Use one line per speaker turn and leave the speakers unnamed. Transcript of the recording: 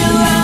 you